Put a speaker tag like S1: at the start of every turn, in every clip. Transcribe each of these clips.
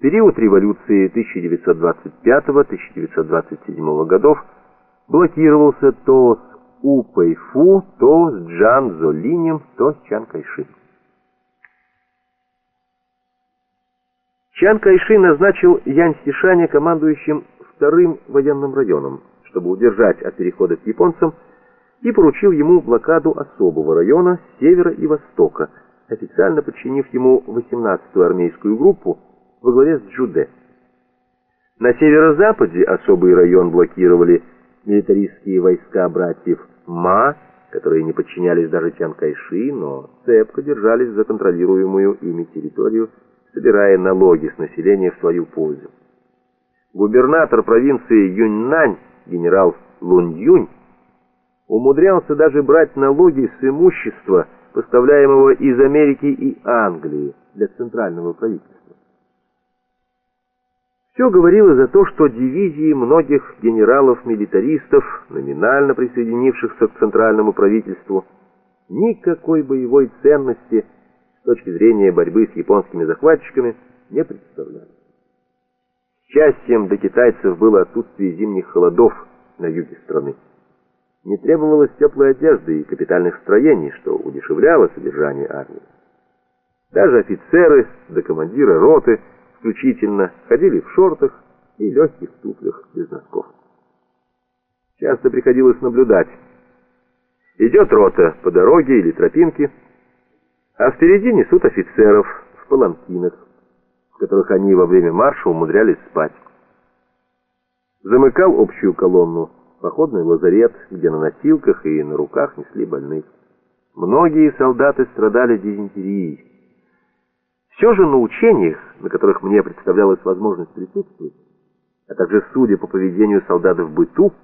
S1: период революции 1925-1927 годов блокировался то с У Пэйфу, то с Джан Золинем, то с Чан Кайши. Чан Кайши назначил Янь Сишаня командующим вторым военным районом, чтобы удержать от перехода к японцам, и поручил ему блокаду особого района с севера и востока, официально подчинив ему 18-ю армейскую группу во главе с Джуде. На северо-западе особый район блокировали милитаристские войска братьев Ма, которые не подчинялись даже Чан Кайши, но цепко держались за контролируемую ими территорию, собирая налоги с населения в свою пользу. Губернатор провинции Юньнань, генерал Лун Юнь, умудрялся даже брать налоги с имущества, поставляемого из Америки и Англии для центрального правительства. Все говорило за то, что дивизии многих генералов-милитаристов, номинально присоединившихся к центральному правительству, никакой боевой ценности с точки зрения борьбы с японскими захватчиками не представляли. Счастьем для китайцев было отсутствие зимних холодов на юге страны. Не требовалось теплой одежды и капитальных строений, что удешевляло содержание армии. Даже офицеры до командира роты – исключительно ходили в шортах и легких туфлях без носков. Часто приходилось наблюдать. Идет рота по дороге или тропинке, а впереди несут офицеров в паланкинах, в которых они во время марша умудрялись спать. Замыкал общую колонну походный лазарет, где на носилках и на руках несли больных. Многие солдаты страдали дизентерией. Все же на учениях, на которых мне представлялась возможность присутствовать, а также судя по поведению солдат в быту,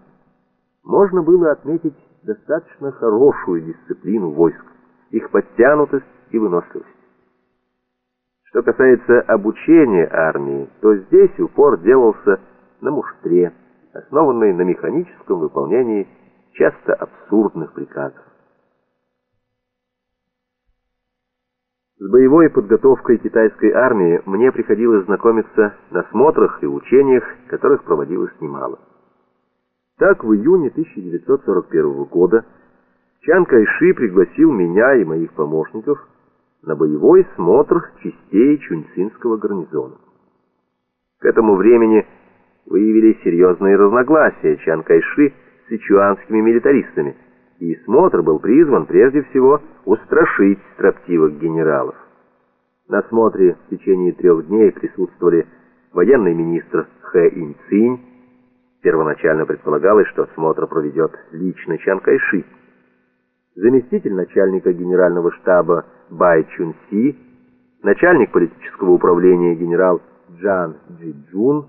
S1: можно было отметить достаточно хорошую дисциплину войск, их подтянутость и выносливость. Что касается обучения армии, то здесь упор делался на муштре, основанной на механическом выполнении часто абсурдных приказов. Боевой подготовкой китайской армии мне приходилось знакомиться на смотрах и учениях, которых проводилось немало. Так, в июне 1941 года Чан Кайши пригласил меня и моих помощников на боевой смотр частей Чунцинского гарнизона. К этому времени выявились серьезные разногласия Чан Кайши с сычуанскими милитаристами – и смотр был призван прежде всего устрашить строптивых генералов. На смотре в течение трех дней присутствовали военный министр Хэ Инцинь. Первоначально предполагалось, что смотр проведет лично Чан Кайши. Заместитель начальника генерального штаба Бай Чун Си, начальник политического управления генерал Джан Джи Джун,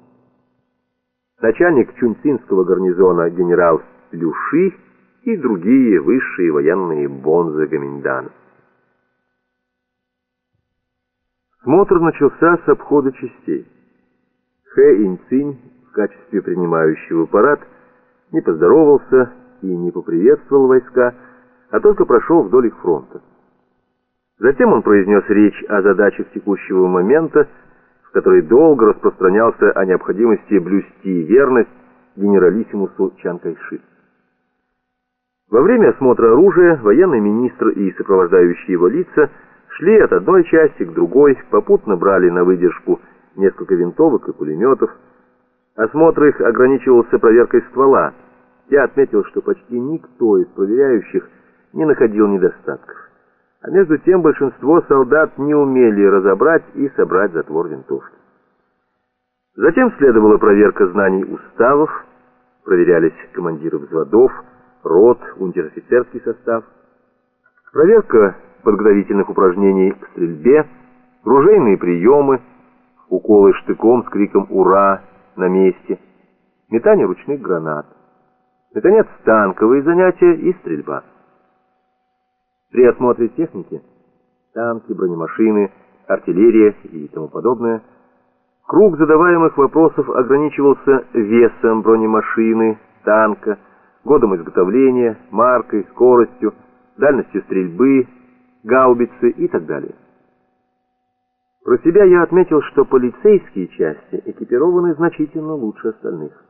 S1: начальник Чунцинского гарнизона генерал Лю Ши и другие высшие военные бонзы Гаминьдана. Смотр начался с обхода частей. Хэ Инцинь в качестве принимающего парад не поздоровался и не поприветствовал войска, а только прошел вдоль их фронта. Затем он произнес речь о задачах текущего момента, в которой долго распространялся о необходимости блюсти верность генералиссимусу Чан Кайши. Во время осмотра оружия военный министр и сопровождающие его лица шли от одной части к другой, попутно брали на выдержку несколько винтовок и пулеметов. Осмотр их ограничивался проверкой ствола. Я отметил, что почти никто из проверяющих не находил недостатков. А между тем большинство солдат не умели разобрать и собрать затвор винтовки. Затем следовала проверка знаний уставов, проверялись командиры взводов, рот, унтер-офицерский состав, проверка подготовительных упражнений к стрельбе, ружейные приемы, уколы штыком с криком «Ура!» на месте, метание ручных гранат. Наконец, танковые занятия и стрельба. При осмотре техники, танки, бронемашины, артиллерия и тому подобное, круг задаваемых вопросов ограничивался весом бронемашины, танка, годом изготовления, маркой, скоростью, дальностью стрельбы, гаубицы и так далее. Про себя я отметил, что полицейские части экипированы значительно лучше остальных.